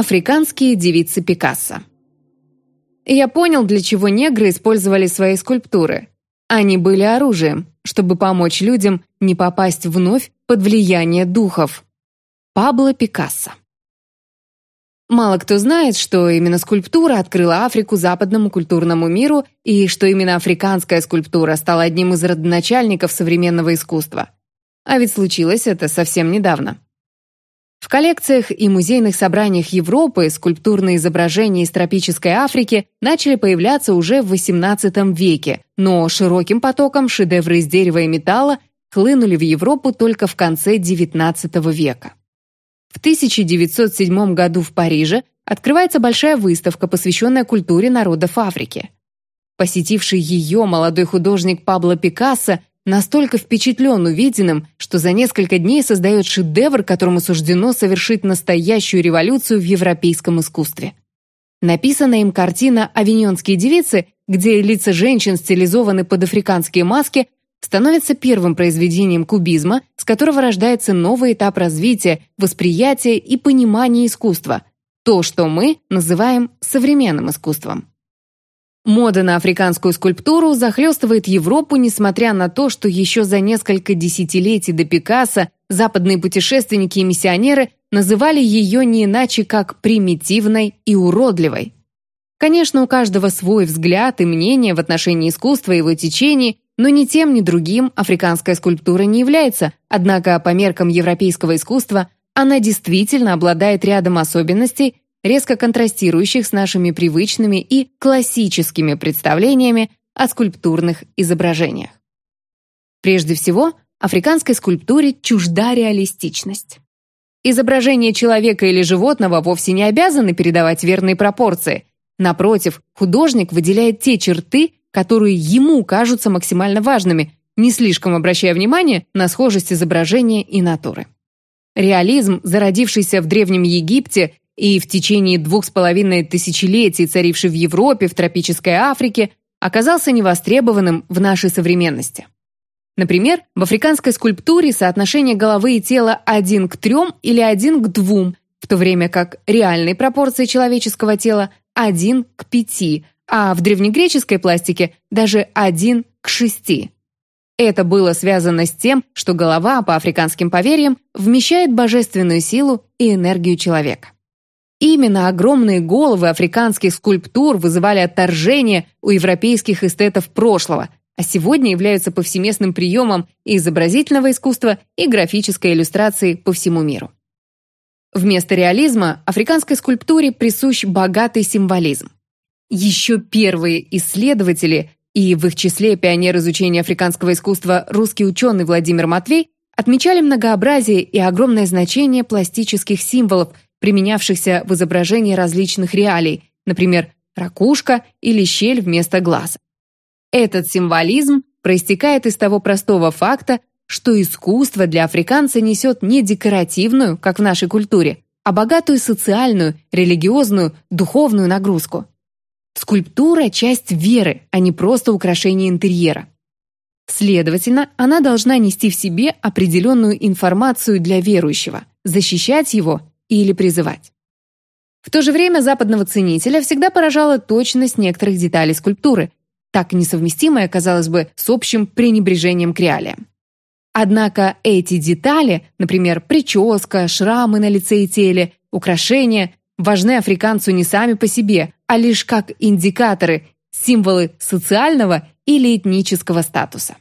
Африканские девицы Пикассо. Я понял, для чего негры использовали свои скульптуры. Они были оружием, чтобы помочь людям не попасть вновь под влияние духов. Пабло Пикассо. Мало кто знает, что именно скульптура открыла Африку западному культурному миру и что именно африканская скульптура стала одним из родоначальников современного искусства. А ведь случилось это совсем недавно. В коллекциях и музейных собраниях Европы скульптурные изображения из тропической Африки начали появляться уже в XVIII веке, но широким потоком шедевры из дерева и металла хлынули в Европу только в конце XIX века. В 1907 году в Париже открывается большая выставка, посвященная культуре народов Африки. Посетивший ее молодой художник Пабло Пикассо настолько впечатлен увиденным, что за несколько дней создает шедевр, которому суждено совершить настоящую революцию в европейском искусстве. Написанная им картина «Авиньонские девицы», где лица женщин стилизованы под африканские маски, становится первым произведением кубизма, с которого рождается новый этап развития, восприятия и понимания искусства, то, что мы называем современным искусством. Мода на африканскую скульптуру захлестывает Европу, несмотря на то, что еще за несколько десятилетий до Пикассо западные путешественники и миссионеры называли ее не иначе, как примитивной и уродливой. Конечно, у каждого свой взгляд и мнение в отношении искусства и его течений, но ни тем, ни другим африканская скульптура не является, однако по меркам европейского искусства она действительно обладает рядом особенностей, резко контрастирующих с нашими привычными и классическими представлениями о скульптурных изображениях. Прежде всего, африканской скульптуре чужда реалистичность. Изображения человека или животного вовсе не обязаны передавать верные пропорции. Напротив, художник выделяет те черты, которые ему кажутся максимально важными, не слишком обращая внимание на схожесть изображения и натуры. Реализм, зародившийся в Древнем Египте и в течение двух с половиной тысячелетий царивший в Европе, в тропической Африке, оказался невостребованным в нашей современности. Например, в африканской скульптуре соотношение головы и тела один к трем или один к двум, в то время как реальные пропорции человеческого тела один к пяти, а в древнегреческой пластике даже один к шести. Это было связано с тем, что голова, по африканским поверьям, вмещает божественную силу и энергию человека. Именно огромные головы африканских скульптур вызывали отторжение у европейских эстетов прошлого, а сегодня являются повсеместным приемом и изобразительного искусства, и графической иллюстрации по всему миру. Вместо реализма африканской скульптуре присущ богатый символизм. Еще первые исследователи, и в их числе пионер изучения африканского искусства русский ученый Владимир Матвей, отмечали многообразие и огромное значение пластических символов – применявшихся в изображении различных реалий, например, ракушка или щель вместо глаза. Этот символизм проистекает из того простого факта, что искусство для африканца несет не декоративную, как в нашей культуре, а богатую социальную, религиозную, духовную нагрузку. Скульптура – часть веры, а не просто украшение интерьера. Следовательно, она должна нести в себе определенную информацию для верующего, защищать его или призывать. В то же время западного ценителя всегда поражала точность некоторых деталей скульптуры, так несовместимая, казалось бы, с общим пренебрежением к реалиям. Однако эти детали, например, прическа, шрамы на лице и теле, украшения, важны африканцу не сами по себе, а лишь как индикаторы, символы социального или этнического статуса.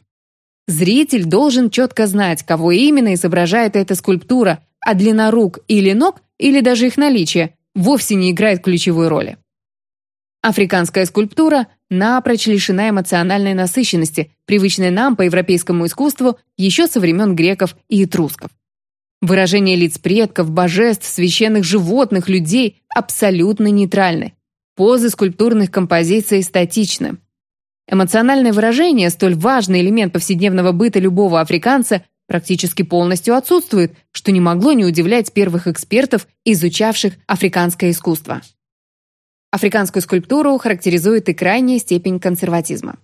Зритель должен четко знать, кого именно изображает эта скульптура, а длина рук или ног, или даже их наличие, вовсе не играет ключевой роли. Африканская скульптура напрочь лишена эмоциональной насыщенности, привычной нам по европейскому искусству еще со времен греков и этрусков. Выражение лиц предков, божеств, священных животных, людей абсолютно нейтральны. Позы скульптурных композиций статичны. Эмоциональное выражение, столь важный элемент повседневного быта любого африканца, практически полностью отсутствует, что не могло не удивлять первых экспертов, изучавших африканское искусство. Африканскую скульптуру характеризует и крайняя степень консерватизма.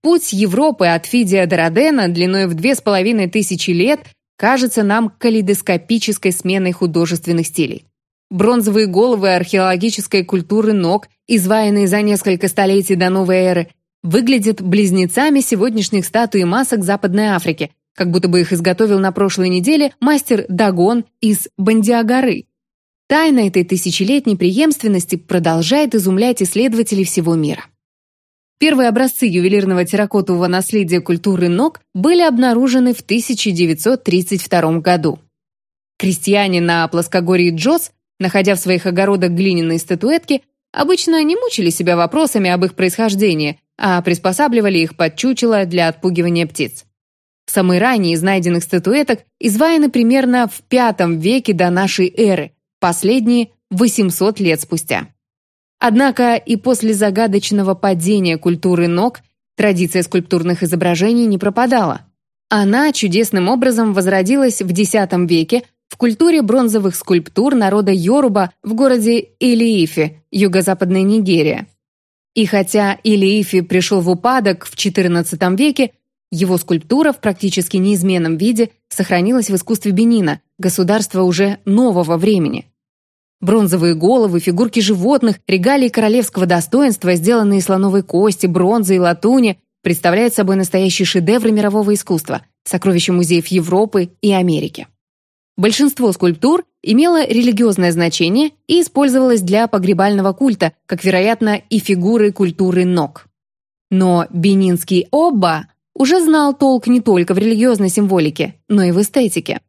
Путь Европы от Фидия до Родена длиной в две с половиной тысячи лет кажется нам калейдоскопической сменой художественных стилей. бронзовые головы археологической культуры ног, изваянные за несколько столетий до новой эры, выглядят близнецами сегодняшних статуй и масок Западной Африки, как будто бы их изготовил на прошлой неделе мастер Дагон из Бандиагоры. Тайна этой тысячелетней преемственности продолжает изумлять исследователей всего мира. Первые образцы ювелирного терракотового наследия культуры ног были обнаружены в 1932 году. Крестьяне на плоскогорье Джос, находя в своих огородах глиняные статуэтки, обычно не мучили себя вопросами об их происхождении, а приспосабливали их под чучело для отпугивания птиц. Самые ранние из найденных статуэток изваяны примерно в V веке до нашей эры, последние – 800 лет спустя. Однако и после загадочного падения культуры ног традиция скульптурных изображений не пропадала. Она чудесным образом возродилась в X веке в культуре бронзовых скульптур народа Йоруба в городе Илиифе, юго-западная Нигерия. И хотя Илиифи пришел в упадок в XIV веке, его скульптура в практически неизменном виде сохранилась в искусстве Бенина, государства уже нового времени. Бронзовые головы, фигурки животных, регалии королевского достоинства, сделанные из слоновой кости, бронзы и латуни, представляют собой настоящие шедевры мирового искусства, сокровища музеев Европы и Америки. Большинство скульптур имело религиозное значение и использовалось для погребального культа, как, вероятно, и фигуры культуры ног. Но бенинский Обба уже знал толк не только в религиозной символике, но и в эстетике.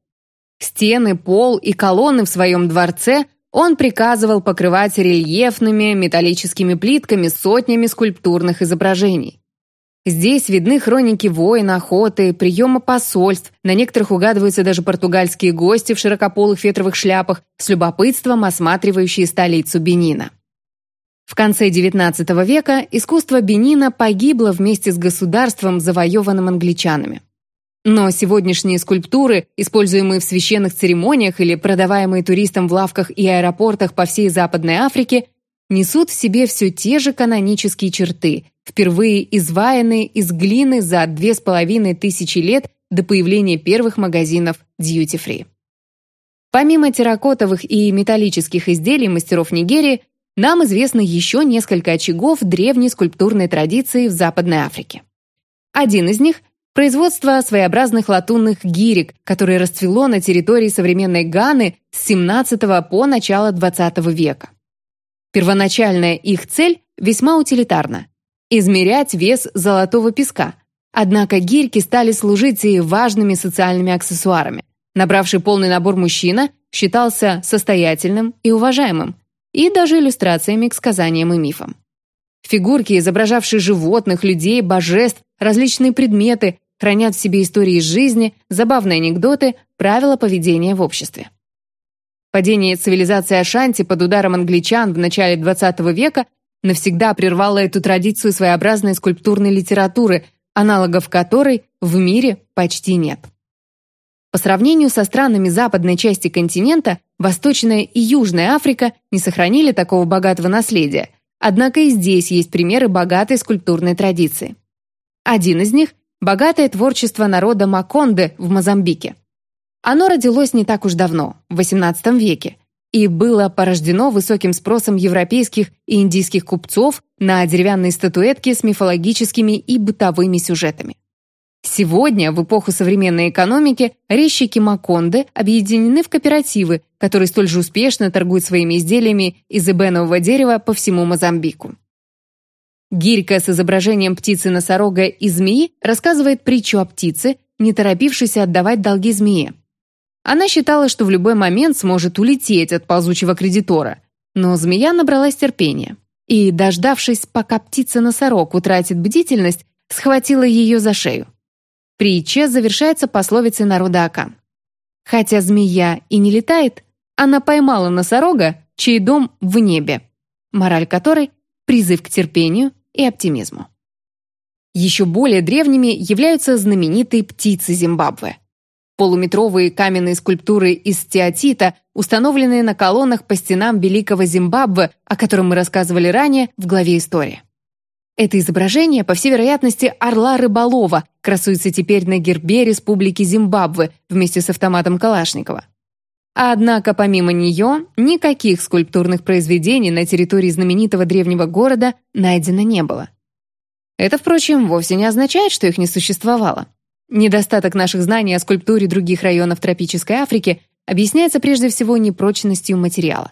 Стены, пол и колонны в своем дворце он приказывал покрывать рельефными металлическими плитками сотнями скульптурных изображений. Здесь видны хроники войн, охоты, приема посольств, на некоторых угадываются даже португальские гости в широкополых фетровых шляпах, с любопытством осматривающие столицу Бенина. В конце XIX века искусство Бенина погибло вместе с государством, завоеванным англичанами. Но сегодняшние скульптуры, используемые в священных церемониях или продаваемые туристам в лавках и аэропортах по всей Западной Африке, несут в себе все те же канонические черты, впервые изваянные из глины за две с половиной тысячи лет до появления первых магазинов Free. Помимо терракотовых и металлических изделий мастеров Нигерии, нам известно еще несколько очагов древней скульптурной традиции в Западной Африке. Один из них – производство своеобразных латунных гирек, которое расцвело на территории современной Ганы с 17 по начало 20 века. Первоначальная их цель весьма утилитарна – измерять вес золотого песка. Однако гирьки стали служить и важными социальными аксессуарами. Набравший полный набор мужчина считался состоятельным и уважаемым, и даже иллюстрациями к сказаниям и мифам. Фигурки, изображавшие животных, людей, божеств, различные предметы, хранят в себе истории из жизни, забавные анекдоты, правила поведения в обществе. Падение цивилизации Ашанти под ударом англичан в начале XX века навсегда прервало эту традицию своеобразной скульптурной литературы, аналогов которой в мире почти нет. По сравнению со странами западной части континента, Восточная и Южная Африка не сохранили такого богатого наследия, однако и здесь есть примеры богатой скульптурной традиции. Один из них – богатое творчество народа Маконде в Мозамбике. Оно родилось не так уж давно, в XVIII веке, и было порождено высоким спросом европейских и индийских купцов на деревянные статуэтки с мифологическими и бытовыми сюжетами. Сегодня, в эпоху современной экономики, резчики Маконде объединены в кооперативы, которые столь же успешно торгуют своими изделиями из эбенового дерева по всему Мозамбику. Гирька с изображением птицы-носорога и змеи рассказывает притчу о птице, не торопившейся отдавать долги змее. Она считала, что в любой момент сможет улететь от ползучего кредитора. Но змея набралась терпения. И, дождавшись, пока птица-носорог утратит бдительность, схватила ее за шею. Притча завершается пословицей народа Акан. Хотя змея и не летает, она поймала носорога, чей дом в небе, мораль которой – призыв к терпению и оптимизму. Еще более древними являются знаменитые птицы Зимбабве – Полуметровые каменные скульптуры из стеатита, установленные на колоннах по стенам Великого Зимбабве, о котором мы рассказывали ранее в главе «История». Это изображение, по всей вероятности, орла рыболова, красуется теперь на гербе Республики Зимбабве вместе с автоматом Калашникова. Однако помимо нее никаких скульптурных произведений на территории знаменитого древнего города найдено не было. Это, впрочем, вовсе не означает, что их не существовало. Недостаток наших знаний о скульптуре других районов тропической Африки объясняется прежде всего непрочностью материала.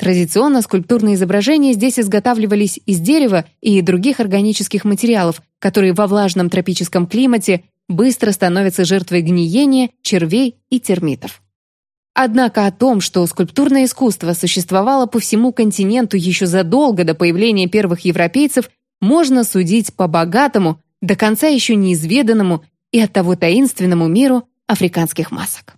Традиционно скульптурные изображения здесь изготавливались из дерева и других органических материалов, которые во влажном тропическом климате быстро становятся жертвой гниения, червей и термитов. Однако о том, что скульптурное искусство существовало по всему континенту еще задолго до появления первых европейцев, можно судить по богатому, до конца еще неизведанному и оттого таинственному миру африканских масок.